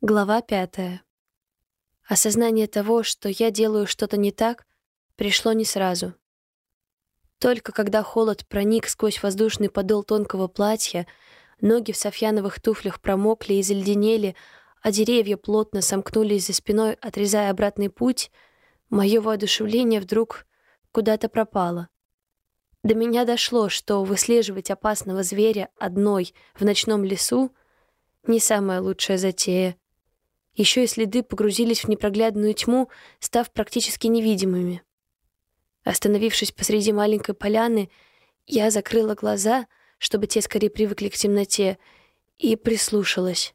Глава пятая. Осознание того, что я делаю что-то не так, пришло не сразу. Только когда холод проник сквозь воздушный подол тонкого платья, ноги в софьяновых туфлях промокли и заледенели, а деревья плотно сомкнулись за спиной, отрезая обратный путь, мое воодушевление вдруг куда-то пропало. До меня дошло, что выслеживать опасного зверя одной в ночном лесу — не самая лучшая затея — еще и следы погрузились в непроглядную тьму, став практически невидимыми. Остановившись посреди маленькой поляны, я закрыла глаза, чтобы те скорее привыкли к темноте, и прислушалась.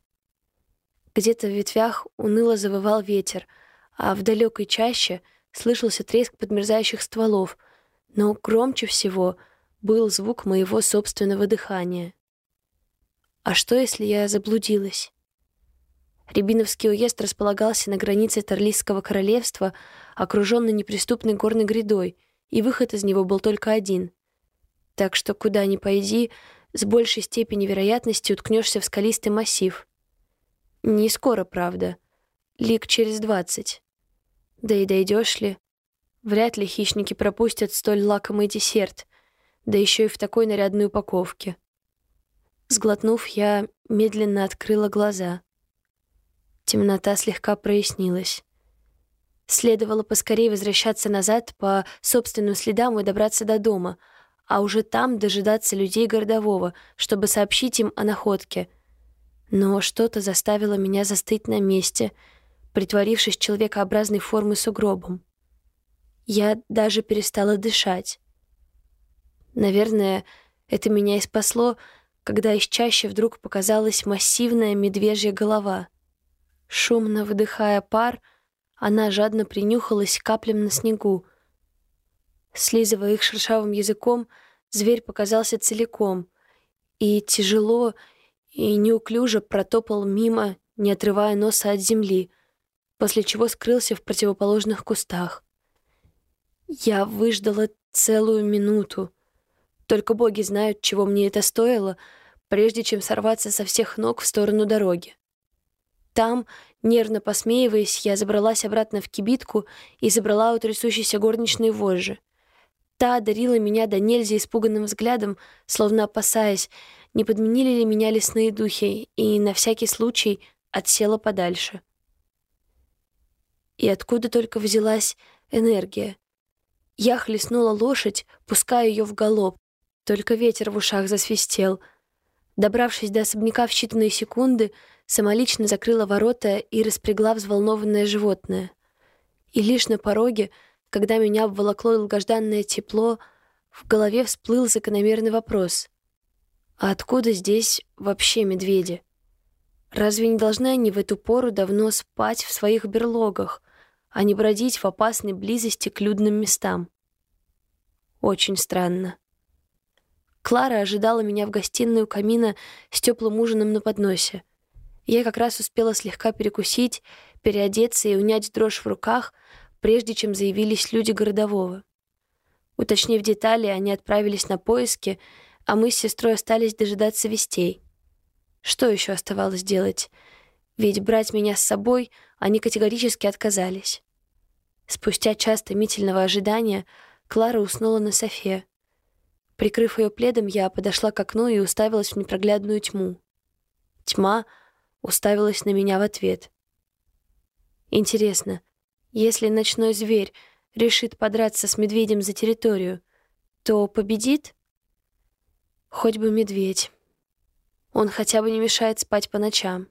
Где-то в ветвях уныло завывал ветер, а в далекой чаще слышался треск подмерзающих стволов, но громче всего был звук моего собственного дыхания. А что, если я заблудилась? Рябиновский уезд располагался на границе Торлийского королевства, окруженный неприступной горной грядой, и выход из него был только один. Так что куда ни пойди, с большей степенью вероятности уткнешься в скалистый массив. Не скоро, правда. Лик через двадцать. Да и дойдешь ли? Вряд ли хищники пропустят столь лакомый десерт, да еще и в такой нарядной упаковке. Сглотнув, я медленно открыла глаза — Темнота слегка прояснилась. Следовало поскорее возвращаться назад по собственным следам и добраться до дома, а уже там дожидаться людей городового, чтобы сообщить им о находке. Но что-то заставило меня застыть на месте, притворившись человекообразной формы сугробом. Я даже перестала дышать. Наверное, это меня и спасло, когда из чаще вдруг показалась массивная медвежья голова — Шумно выдыхая пар, она жадно принюхалась каплям на снегу. Слизывая их шершавым языком, зверь показался целиком и тяжело и неуклюже протопал мимо, не отрывая носа от земли, после чего скрылся в противоположных кустах. Я выждала целую минуту. Только боги знают, чего мне это стоило, прежде чем сорваться со всех ног в сторону дороги. Там, нервно посмеиваясь, я забралась обратно в кибитку и забрала у трясущейся горничной вожжи. Та одарила меня до нельзя испуганным взглядом, словно опасаясь, не подменили ли меня лесные духи, и на всякий случай отсела подальше. И откуда только взялась энергия. Я хлестнула лошадь, пуская ее в галоп, только ветер в ушах засвистел. Добравшись до особняка в считанные секунды, самолично закрыла ворота и распрягла взволнованное животное. И лишь на пороге, когда меня обволокло долгожданное тепло, в голове всплыл закономерный вопрос. А откуда здесь вообще медведи? Разве не должны они в эту пору давно спать в своих берлогах, а не бродить в опасной близости к людным местам? Очень странно. Клара ожидала меня в гостиной у камина с теплым ужином на подносе — я как раз успела слегка перекусить, переодеться и унять дрожь в руках, прежде чем заявились люди городового. Уточнив детали, они отправились на поиски, а мы с сестрой остались дожидаться вестей. Что еще оставалось делать? Ведь брать меня с собой они категорически отказались. Спустя час томительного ожидания Клара уснула на софе. Прикрыв ее пледом, я подошла к окну и уставилась в непроглядную тьму. Тьма — уставилась на меня в ответ. Интересно, если ночной зверь решит подраться с медведем за территорию, то победит? Хоть бы медведь. Он хотя бы не мешает спать по ночам.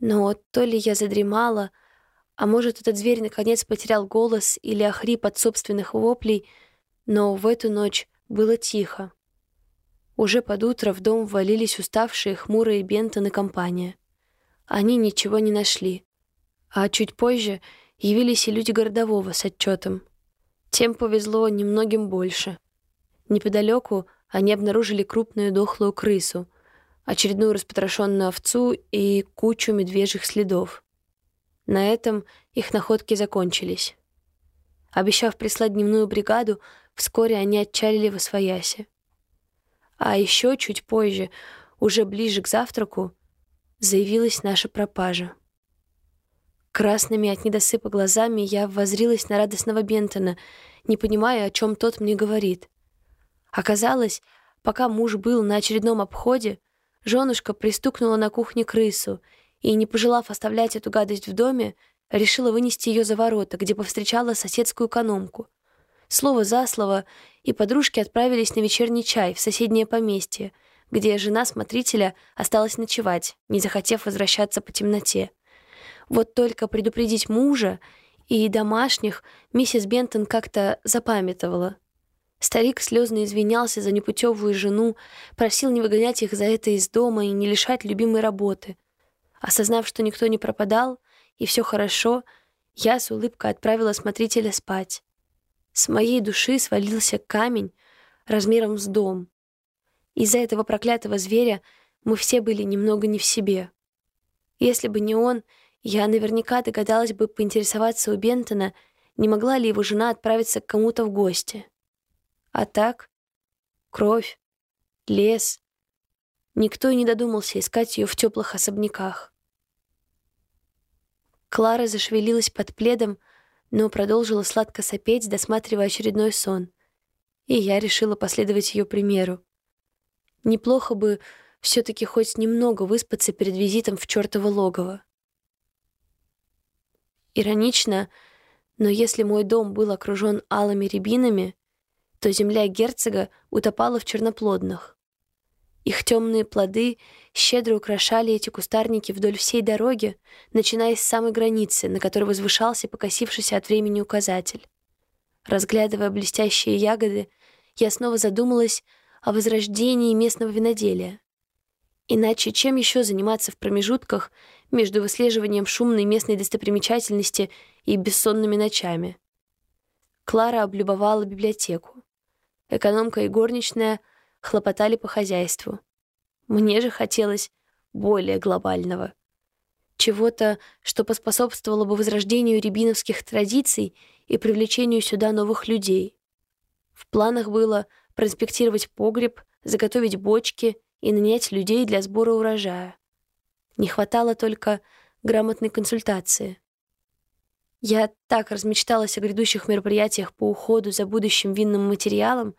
Но то ли я задремала, а может, этот зверь наконец потерял голос или охрип от собственных воплей, но в эту ночь было тихо. Уже под утро в дом ввалились уставшие, хмурые Бентон и компания. Они ничего не нашли. А чуть позже явились и люди городового с отчетом. Тем повезло немногим больше. Неподалеку они обнаружили крупную дохлую крысу, очередную распотрошенную овцу и кучу медвежьих следов. На этом их находки закончились. Обещав прислать дневную бригаду, вскоре они отчалили во свояси. А еще чуть позже, уже ближе к завтраку, заявилась наша пропажа. Красными от недосыпа глазами я воззрилась на радостного Бентона, не понимая, о чем тот мне говорит. Оказалось, пока муж был на очередном обходе, женушка пристукнула на кухне крысу и, не пожелав оставлять эту гадость в доме, решила вынести ее за ворота, где повстречала соседскую экономку. Слово за слово, и подружки отправились на вечерний чай в соседнее поместье, где жена смотрителя осталась ночевать, не захотев возвращаться по темноте. Вот только предупредить мужа и домашних миссис Бентон как-то запамятовала. Старик слезно извинялся за непутевую жену, просил не выгонять их за это из дома и не лишать любимой работы. Осознав, что никто не пропадал и все хорошо, я с улыбкой отправила смотрителя спать. С моей души свалился камень размером с дом. Из-за этого проклятого зверя мы все были немного не в себе. Если бы не он, я наверняка догадалась бы поинтересоваться у Бентона, не могла ли его жена отправиться к кому-то в гости. А так, кровь, лес. Никто и не додумался искать ее в теплых особняках. Клара зашевелилась под пледом, но продолжила сладко сопеть, досматривая очередной сон. И я решила последовать ее примеру. Неплохо бы все-таки хоть немного выспаться перед визитом в чертово логово. Иронично, но если мой дом был окружен алыми рябинами, то земля герцога утопала в черноплодных. Их темные плоды щедро украшали эти кустарники вдоль всей дороги, начиная с самой границы, на которой возвышался покосившийся от времени указатель. Разглядывая блестящие ягоды, я снова задумалась о возрождении местного виноделия. Иначе чем еще заниматься в промежутках между выслеживанием шумной местной достопримечательности и бессонными ночами? Клара облюбовала библиотеку. Экономка и горничная хлопотали по хозяйству. Мне же хотелось более глобального. Чего-то, что поспособствовало бы возрождению рябиновских традиций и привлечению сюда новых людей. В планах было проинспектировать погреб, заготовить бочки и нанять людей для сбора урожая. Не хватало только грамотной консультации. Я так размечталась о грядущих мероприятиях по уходу за будущим винным материалом,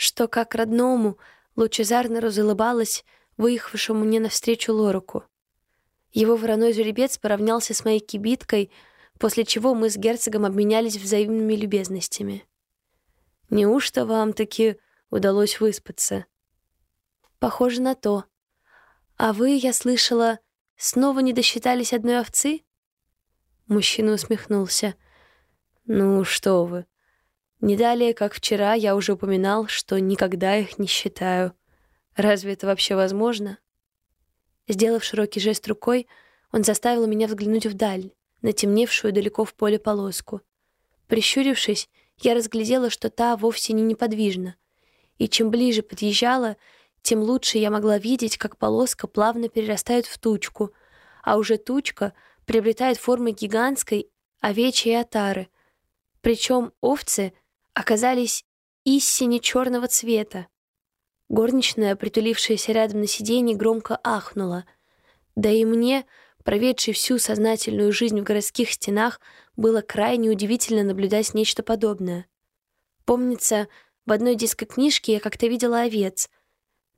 что как родному лучезарно разулыбалась выехавшему мне навстречу Лоруку. Его вороной жеребец поравнялся с моей кибиткой, после чего мы с герцогом обменялись взаимными любезностями. «Неужто вам таки удалось выспаться?» Похоже на то. А вы, я слышала, снова не досчитались одной овцы? Мужчина усмехнулся. Ну что вы. Не далее, как вчера, я уже упоминал, что никогда их не считаю. Разве это вообще возможно? Сделав широкий жест рукой, он заставил меня взглянуть вдаль, на темневшую далеко в поле полоску. Прищурившись, я разглядела, что та вовсе не неподвижна, и чем ближе подъезжала, тем лучше я могла видеть, как полоска плавно перерастает в тучку, а уже тучка приобретает формы гигантской овечьей отары. Причем овцы оказались истине черного цвета. Горничная, притулившаяся рядом на сиденье, громко ахнула. Да и мне, проведшей всю сознательную жизнь в городских стенах, было крайне удивительно наблюдать нечто подобное. Помнится, в одной детской книжке я как-то видела овец —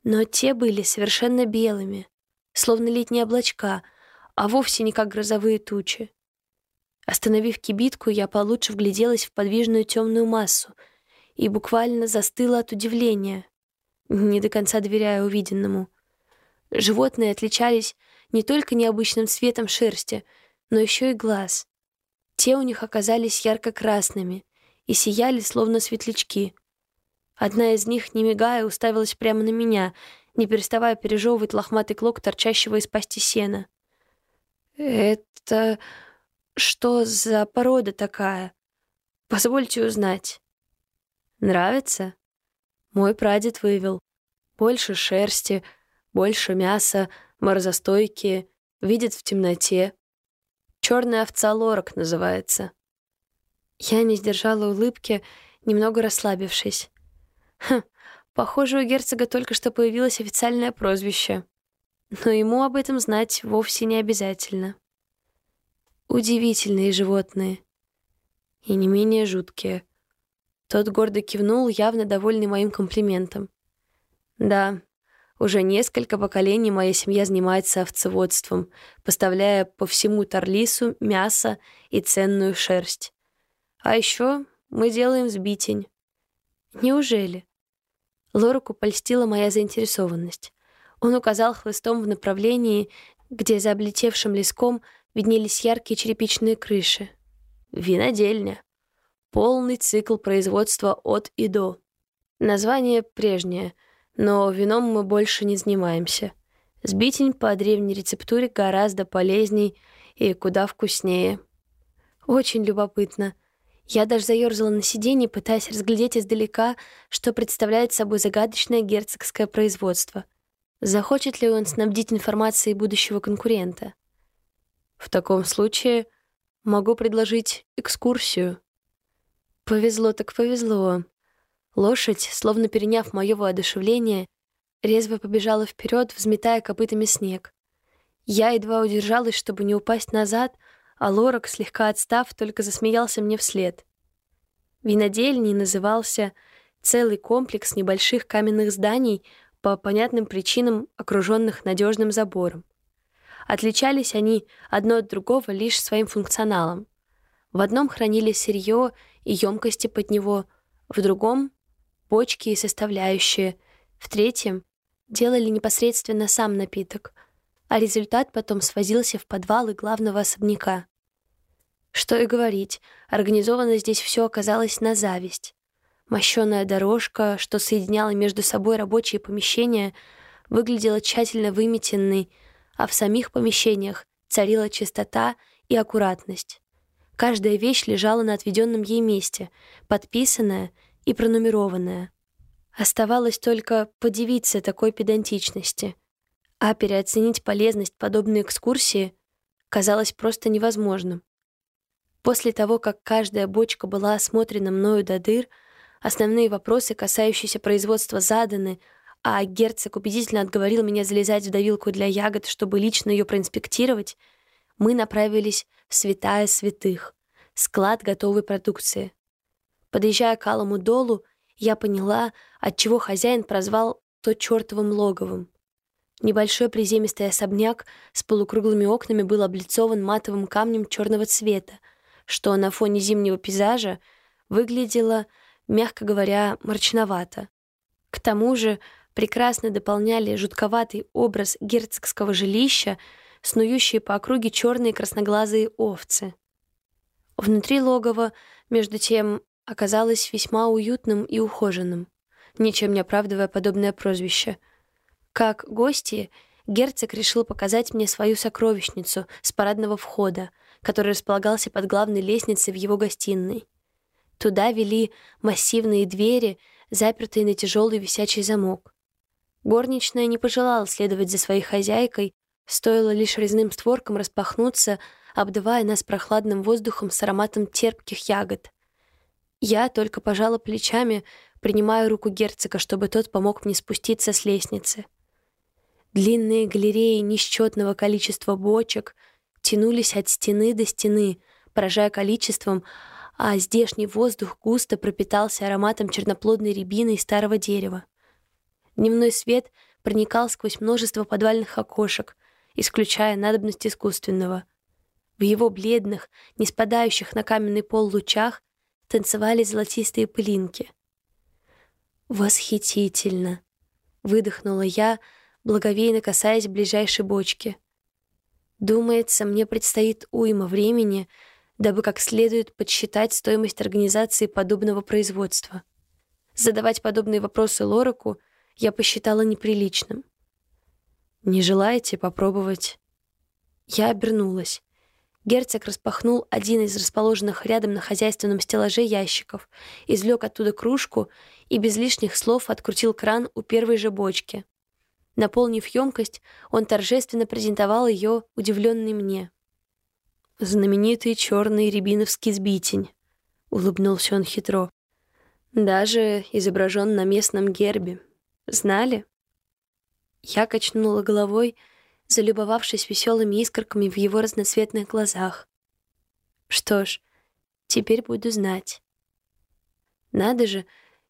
но те были совершенно белыми, словно летние облачка, а вовсе не как грозовые тучи. Остановив кибитку, я получше вгляделась в подвижную темную массу и буквально застыла от удивления, не до конца доверяя увиденному. Животные отличались не только необычным цветом шерсти, но еще и глаз. Те у них оказались ярко-красными и сияли, словно светлячки. Одна из них, не мигая, уставилась прямо на меня, не переставая пережевывать лохматый клок, торчащего из пасти сена. «Это что за порода такая? Позвольте узнать». «Нравится?» Мой прадед вывел. Больше шерсти, больше мяса, морозостойкие, видит в темноте. Черная овца лорак называется. Я не сдержала улыбки, немного расслабившись. Хм, похоже, у герцога только что появилось официальное прозвище. но ему об этом знать вовсе не обязательно. Удивительные животные. И не менее жуткие. Тот гордо кивнул, явно довольный моим комплиментом. Да, уже несколько поколений моя семья занимается овцеводством, поставляя по всему Тарлису мясо и ценную шерсть. А еще мы делаем сбитень. Неужели? Лоруку польстила моя заинтересованность. Он указал хлыстом в направлении, где за облетевшим леском виднелись яркие черепичные крыши. Винодельня. Полный цикл производства от и до. Название прежнее, но вином мы больше не занимаемся. Сбитень по древней рецептуре гораздо полезней и куда вкуснее. Очень любопытно. Я даже заерзала на сиденье, пытаясь разглядеть издалека, что представляет собой загадочное герцогское производство. Захочет ли он снабдить информацией будущего конкурента? В таком случае могу предложить экскурсию. Повезло так повезло. Лошадь, словно переняв мое воодушевление, резво побежала вперед, взметая копытами снег. Я едва удержалась, чтобы не упасть назад, а Лорак, слегка отстав, только засмеялся мне вслед. Винодельней назывался целый комплекс небольших каменных зданий по понятным причинам, окруженных надежным забором. Отличались они одно от другого лишь своим функционалом. В одном хранили сырье и емкости под него, в другом — бочки и составляющие, в третьем — делали непосредственно сам напиток, а результат потом свозился в подвалы главного особняка. Что и говорить, организовано здесь все оказалось на зависть. Мощеная дорожка, что соединяла между собой рабочие помещения, выглядела тщательно выметенной, а в самих помещениях царила чистота и аккуратность. Каждая вещь лежала на отведенном ей месте, подписанная и пронумерованная. Оставалось только подивиться такой педантичности, а переоценить полезность подобной экскурсии казалось просто невозможным. После того, как каждая бочка была осмотрена мною до дыр, основные вопросы, касающиеся производства, заданы, а герцог убедительно отговорил меня залезать в давилку для ягод, чтобы лично ее проинспектировать, мы направились в святая святых, склад готовой продукции. Подъезжая к Алому долу, я поняла, отчего хозяин прозвал то чертовым логовым. Небольшой приземистый особняк с полукруглыми окнами был облицован матовым камнем черного цвета, что на фоне зимнего пейзажа выглядело, мягко говоря, мрачновато. К тому же прекрасно дополняли жутковатый образ герцогского жилища, снующие по округе черные красноглазые овцы. Внутри логова, между тем, оказалось весьма уютным и ухоженным, ничем не оправдывая подобное прозвище. Как гости, герцог решил показать мне свою сокровищницу с парадного входа — который располагался под главной лестницей в его гостиной. Туда вели массивные двери, запертые на тяжелый висячий замок. Горничная не пожелала следовать за своей хозяйкой, стоило лишь резным створкам распахнуться, обдавая нас прохладным воздухом с ароматом терпких ягод. Я только пожала плечами, принимая руку герцога, чтобы тот помог мне спуститься с лестницы. Длинные галереи несчетного количества бочек — тянулись от стены до стены, поражая количеством, а здешний воздух густо пропитался ароматом черноплодной рябины и старого дерева. Дневной свет проникал сквозь множество подвальных окошек, исключая надобность искусственного. В его бледных, не спадающих на каменный пол лучах танцевали золотистые пылинки. «Восхитительно!» — выдохнула я, благовейно касаясь ближайшей бочки — Думается, мне предстоит уйма времени, дабы как следует подсчитать стоимость организации подобного производства. Задавать подобные вопросы Лораку я посчитала неприличным. «Не желаете попробовать?» Я обернулась. Герцог распахнул один из расположенных рядом на хозяйственном стеллаже ящиков, извлек оттуда кружку и без лишних слов открутил кран у первой же бочки. Наполнив емкость, он торжественно презентовал ее, удивленный мне. «Знаменитый черный рябиновский сбитень», — улыбнулся он хитро. «Даже изображен на местном гербе. Знали?» Я качнула головой, залюбовавшись веселыми искорками в его разноцветных глазах. Что ж, теперь буду знать. Надо же,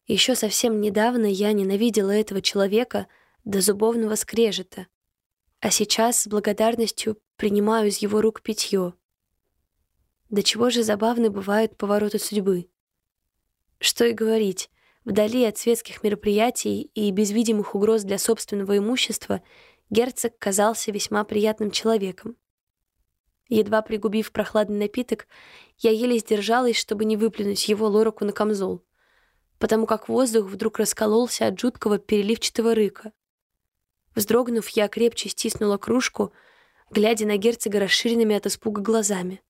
еще совсем недавно я ненавидела этого человека до зубовного скрежета, а сейчас с благодарностью принимаю из его рук питье. До чего же забавны бывают повороты судьбы. Что и говорить, вдали от светских мероприятий и без видимых угроз для собственного имущества герцог казался весьма приятным человеком. Едва пригубив прохладный напиток, я еле сдержалась, чтобы не выплюнуть его лороку на камзол, потому как воздух вдруг раскололся от жуткого переливчатого рыка. Вздрогнув, я крепче стиснула кружку, глядя на герцога расширенными от испуга глазами.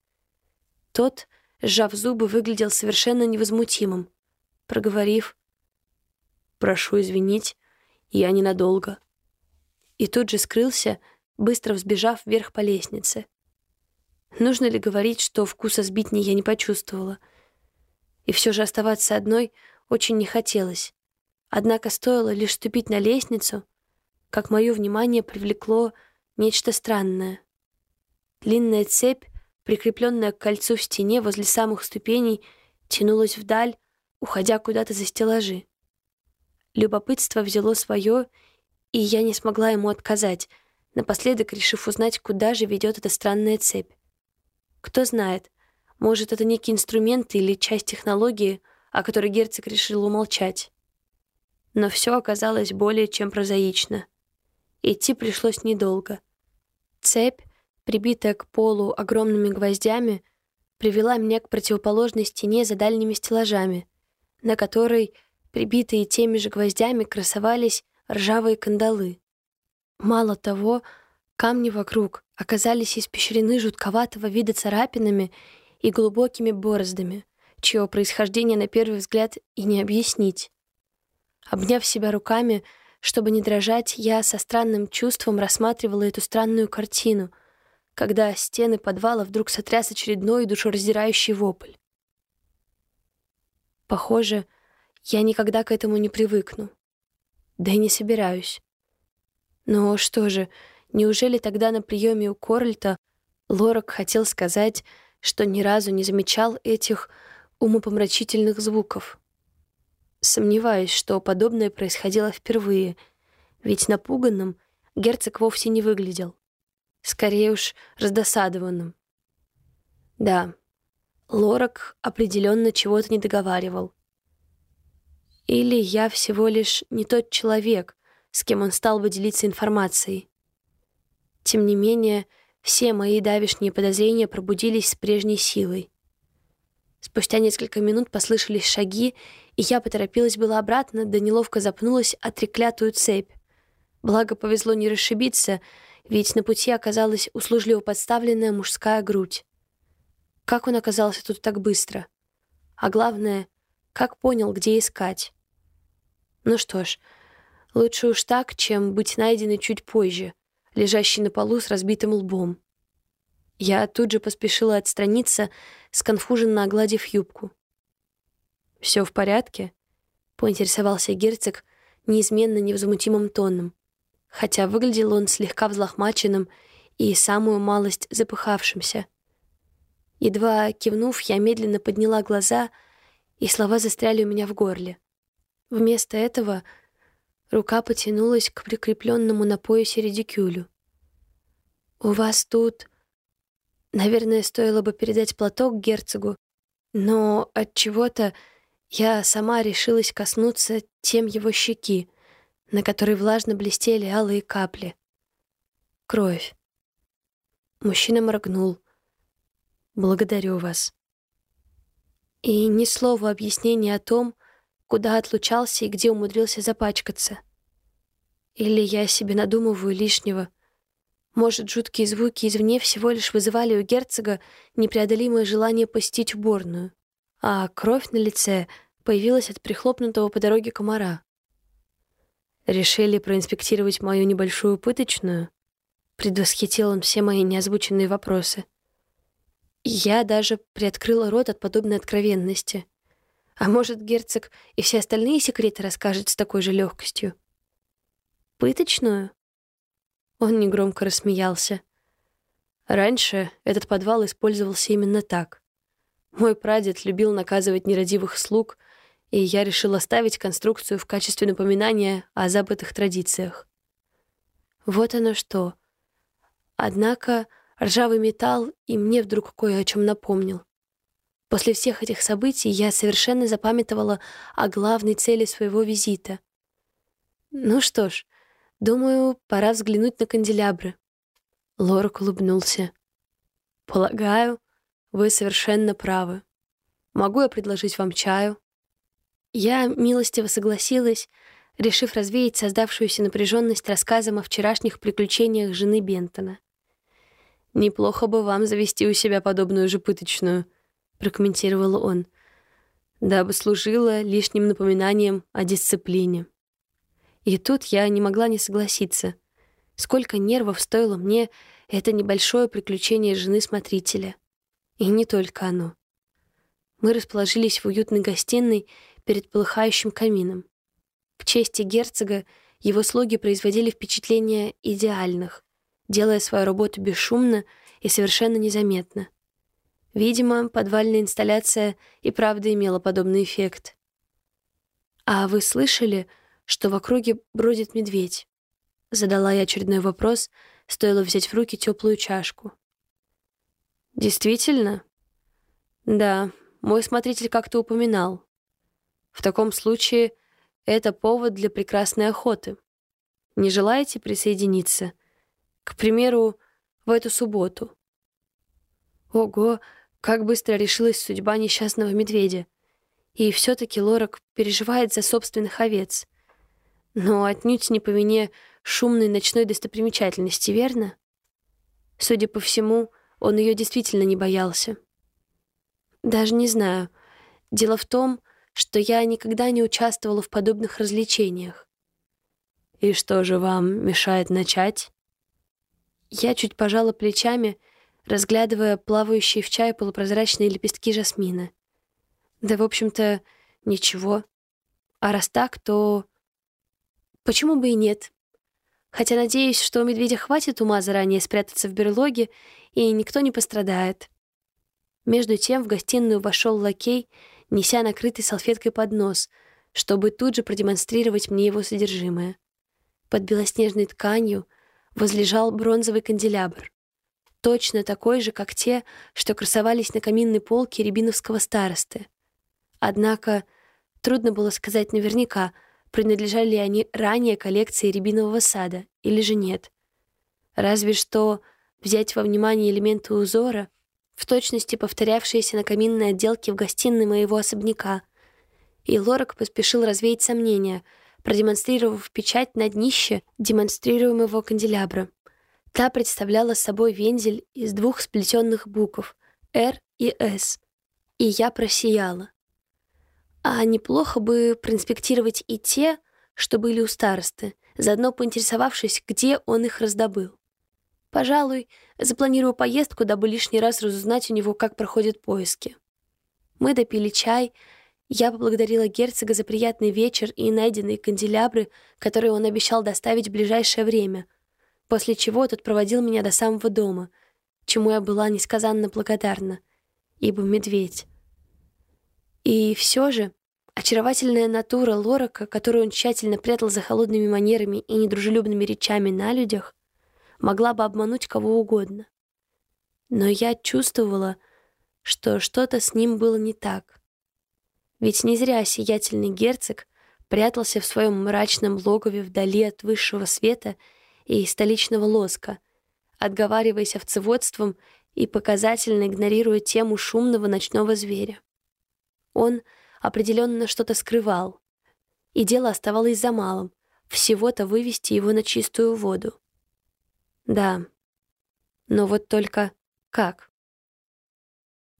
Тот, сжав зубы, выглядел совершенно невозмутимым, проговорив «Прошу извинить, я ненадолго». И тут же скрылся, быстро взбежав вверх по лестнице. Нужно ли говорить, что вкуса сбитни я не почувствовала? И все же оставаться одной очень не хотелось. Однако стоило лишь ступить на лестницу, как мое внимание привлекло нечто странное. Длинная цепь, прикрепленная к кольцу в стене возле самых ступеней, тянулась вдаль, уходя куда-то за стеллажи. Любопытство взяло свое, и я не смогла ему отказать, напоследок решив узнать, куда же ведет эта странная цепь. Кто знает, может, это некий инструмент или часть технологии, о которой герцог решил умолчать. Но все оказалось более чем прозаично. Идти пришлось недолго. Цепь, прибитая к полу огромными гвоздями, привела меня к противоположной стене за дальними стеллажами — на которой, прибитые теми же гвоздями, красовались ржавые кандалы. Мало того, камни вокруг оказались испещрены жутковатого вида царапинами и глубокими бороздами, чье происхождение на первый взгляд и не объяснить. Обняв себя руками, чтобы не дрожать, я со странным чувством рассматривала эту странную картину, когда стены подвала вдруг сотряс очередной душераздирающий вопль. Похоже, я никогда к этому не привыкну. Да и не собираюсь. Но что же, неужели тогда на приеме у Корольта Лорак хотел сказать, что ни разу не замечал этих умопомрачительных звуков? Сомневаюсь, что подобное происходило впервые, ведь напуганным герцог вовсе не выглядел. Скорее уж, раздосадованным. Да, Лорак определенно чего-то не договаривал. Или я всего лишь не тот человек, с кем он стал бы делиться информацией. Тем не менее, все мои давишние подозрения пробудились с прежней силой. Спустя несколько минут послышались шаги, и я поторопилась была обратно, да неловко запнулась о треклятую цепь. Благо повезло не расшибиться, ведь на пути оказалась услужливо подставленная мужская грудь. Как он оказался тут так быстро? А главное, как понял, где искать? Ну что ж, лучше уж так, чем быть найденной чуть позже, лежащей на полу с разбитым лбом. Я тут же поспешила отстраниться, сконфуженно огладив юбку. «Все в порядке?» — поинтересовался герцог неизменно невозмутимым тоном, хотя выглядел он слегка взлохмаченным и самую малость запыхавшимся — Едва кивнув, я медленно подняла глаза, и слова застряли у меня в горле. Вместо этого рука потянулась к прикрепленному на поясе редикюлю. «У вас тут...» Наверное, стоило бы передать платок герцогу, но от чего-то я сама решилась коснуться тем его щеки, на которой влажно блестели алые капли. Кровь. Мужчина моргнул. Благодарю вас. И ни слова объяснения о том, куда отлучался и где умудрился запачкаться. Или я себе надумываю лишнего. Может, жуткие звуки извне всего лишь вызывали у герцога непреодолимое желание посетить уборную, а кровь на лице появилась от прихлопнутого по дороге комара. Решили проинспектировать мою небольшую пыточную? Предвосхитил он все мои неозвученные вопросы — я даже приоткрыла рот от подобной откровенности. А может, герцог и все остальные секреты расскажет с такой же легкостью? Пыточную? Он негромко рассмеялся. Раньше этот подвал использовался именно так. Мой прадед любил наказывать нерадивых слуг, и я решил оставить конструкцию в качестве напоминания о забытых традициях. Вот оно что. Однако ржавый металл и мне вдруг кое о чем напомнил. После всех этих событий я совершенно запамятовала о главной цели своего визита. Ну что ж, думаю, пора взглянуть на канделябры. Лорак улыбнулся. «Полагаю, вы совершенно правы. Могу я предложить вам чаю?» Я милостиво согласилась, решив развеять создавшуюся напряженность рассказом о вчерашних приключениях жены Бентона. «Неплохо бы вам завести у себя подобную же пыточную», — прокомментировал он, «дабы служила лишним напоминанием о дисциплине». И тут я не могла не согласиться — Сколько нервов стоило мне это небольшое приключение жены смотрителя. И не только оно. Мы расположились в уютной гостиной перед полыхающим камином. К чести герцога его слуги производили впечатление идеальных, делая свою работу бесшумно и совершенно незаметно. Видимо, подвальная инсталляция и правда имела подобный эффект. «А вы слышали, что в округе бродит медведь?» Задала я очередной вопрос, стоило взять в руки теплую чашку. «Действительно?» «Да, мой смотритель как-то упоминал. В таком случае это повод для прекрасной охоты. Не желаете присоединиться? К примеру, в эту субботу?» Ого, как быстро решилась судьба несчастного медведя. И все-таки Лорак переживает за собственных овец. Но отнюдь не по вине шумной ночной достопримечательности, верно? Судя по всему, он ее действительно не боялся. Даже не знаю. Дело в том, что я никогда не участвовала в подобных развлечениях. «И что же вам мешает начать?» Я чуть пожала плечами, разглядывая плавающие в чае полупрозрачные лепестки жасмина. Да, в общем-то, ничего. А раз так, то... Почему бы и нет? хотя надеюсь, что у медведя хватит ума заранее спрятаться в берлоге, и никто не пострадает. Между тем в гостиную вошел лакей, неся накрытый салфеткой поднос, чтобы тут же продемонстрировать мне его содержимое. Под белоснежной тканью возлежал бронзовый канделябр, точно такой же, как те, что красовались на каминной полке рябиновского старосты. Однако трудно было сказать наверняка — принадлежали ли они ранее коллекции рябинового сада или же нет. Разве что взять во внимание элементы узора, в точности повторявшиеся на каминной отделке в гостиной моего особняка. И Лорак поспешил развеять сомнения, продемонстрировав печать на днище демонстрируемого канделябра. Та представляла собой вензель из двух сплетенных букв «Р» и «С». И я просияла. А неплохо бы проинспектировать и те, что были у старосты, заодно поинтересовавшись, где он их раздобыл. Пожалуй, запланирую поездку, дабы лишний раз разузнать у него, как проходят поиски. Мы допили чай, я поблагодарила герцога за приятный вечер и найденные канделябры, которые он обещал доставить в ближайшее время, после чего тот проводил меня до самого дома, чему я была несказанно благодарна, ибо медведь и все же очаровательная натура Лорака, которую он тщательно прятал за холодными манерами и недружелюбными речами на людях, могла бы обмануть кого угодно. Но я чувствовала, что что-то с ним было не так. Ведь не зря сиятельный герцог прятался в своем мрачном логове вдали от высшего света и столичного лоска, отговариваясь овцеводством и показательно игнорируя тему шумного ночного зверя. Он определенно что-то скрывал. И дело оставалось за малым — всего-то вывести его на чистую воду. Да, но вот только как?